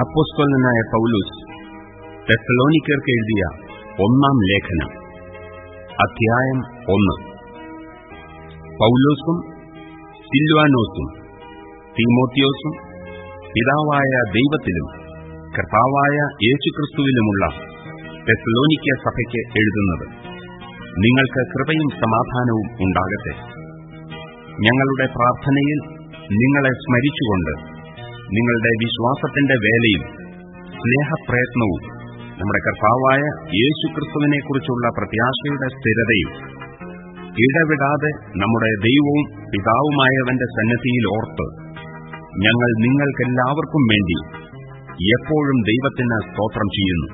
അപ്പോസ്തലനായ പൗലൂസ് തെസലോണിക്കർക്ക് എഴുതിയ ഒന്നാം ലേഖനം അധ്യായം ഒന്ന്. പൗലോസും സിൽവാനോസും തീമോത്തിയോസും പിതാവായ ദൈവത്തിലും കർത്താവായ യേശുക്രിസ്തുവിലുമുള്ള തെസലോനിക്ക സഭയ്ക്ക് എഴുതുന്നത് നിങ്ങൾക്ക് കൃപയും സമാധാനവും ഉണ്ടാകട്ടെ. ഞങ്ങളുടെ പ്രാർത്ഥനയിൽ നിങ്ങളെ സ്മരിച്ചുകൊണ്ട് നിങ്ങളുടെ വിശ്വാസത്തിന്റെ വേലയും സ്നേഹപ്രയത്നവും നമ്മുടെ കർത്താവായ യേശുക്രിസ്തുവിനെക്കുറിച്ചുള്ള പ്രത്യാശയുടെ സ്ഥിരതയും ഇടവിടാതെ നമ്മുടെ ദൈവവും പിതാവുമായവന്റെ സന്നദ്ധിയിൽ ഓർത്ത് ഞങ്ങൾ നിങ്ങൾക്കെല്ലാവർക്കും വേണ്ടി എപ്പോഴും ദൈവത്തിന് സ്തോത്രം ചെയ്യുന്നു.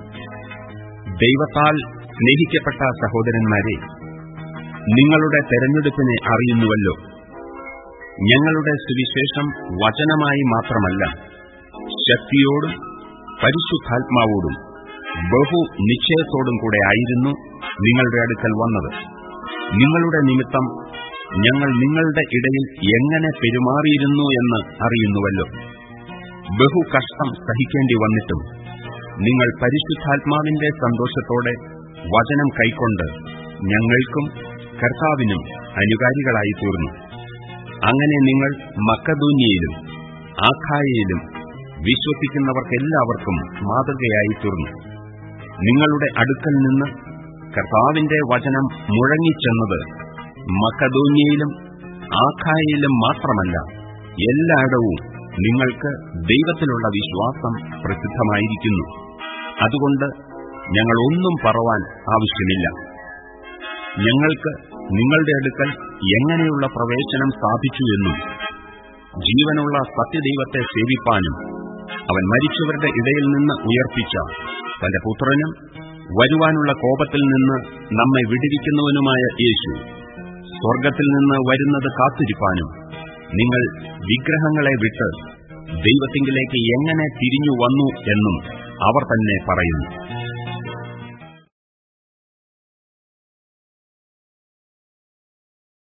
ദൈവത്താൽ സ്നേഹിക്കപ്പെട്ട സഹോദരന്മാരെ നിങ്ങളുടെ തെരഞ്ഞെടുപ്പിനെ അറിയുന്നുവല്ലോ. ഞങ്ങളുടെ സുവിശേഷം വചനമായി മാത്രമല്ല ശക്തിയോടും പരിശുദ്ധാത്മാവോടും ബഹു നിശ്ചയത്തോടും കൂടെ ആയിരുന്നു നിങ്ങളുടെ അടുക്കൽ വന്നത്. നിങ്ങളുടെ നിമിത്തം ഞങ്ങൾ നിങ്ങളുടെ ഇടയിൽ എങ്ങനെ പെരുമാറിയിരുന്നു എന്ന് അറിയുന്നുവല്ലോ. ബഹു കഷ്ടം സഹിക്കേണ്ടി വന്നിട്ടും നിങ്ങൾ പരിശുദ്ധാത്മാവിന്റെ സന്തോഷത്തോടെ വചനം കൈക്കൊണ്ട് ഞങ്ങൾക്കും കർത്താവിനും അനുകാരികളായി തീർന്നു അങ്ങനെ നിങ്ങൾ മക്കദൂന്യയിലും ആഖായയിലും വിശ്വസിക്കുന്നവർക്കെല്ലാവർക്കും മാതൃകയായി തീർന്നു. നിങ്ങളുടെ അടുക്കൽ നിന്ന് കർത്താവിന്റെ വചനം മുഴങ്ങിച്ചെന്നത് മക്കദൂന്യയിലും ആഖായയിലും മാത്രമല്ല എല്ലായിടവും നിങ്ങൾക്ക് ദൈവത്തിലുള്ള വിശ്വാസം പ്രസിദ്ധമായിരിക്കുന്നു. അതുകൊണ്ട് ഞങ്ങൾ ഒന്നും പറവാൻ ആവശ്യമില്ല. ഞങ്ങൾക്ക് നിങ്ങളുടെ അടുക്കൽ എങ്ങനെയുള്ള പ്രവേശനം സാധിച്ചു എന്നും ജീവനുള്ള സത്യദൈവത്തെ സേവിപ്പാനും അവൻ മരിച്ചവരുടെ ഇടയിൽ നിന്ന് ഉയർപ്പിച്ച തന്റെ പുത്രനും വരുവാനുള്ള കോപത്തിൽ നിന്ന് നമ്മെ വിടിവിക്കുന്നവനുമായ യേശു. സ്വർഗത്തിൽ നിന്ന് വരുന്നത് കാത്തിരിപ്പാനും നിങ്ങൾ വിഗ്രഹങ്ങളെ വിട്ട് ദൈവത്തിങ്കിലേക്ക് എങ്ങനെ തിരിഞ്ഞു വന്നു എന്നും അവർ തന്നെ പറയുന്നു.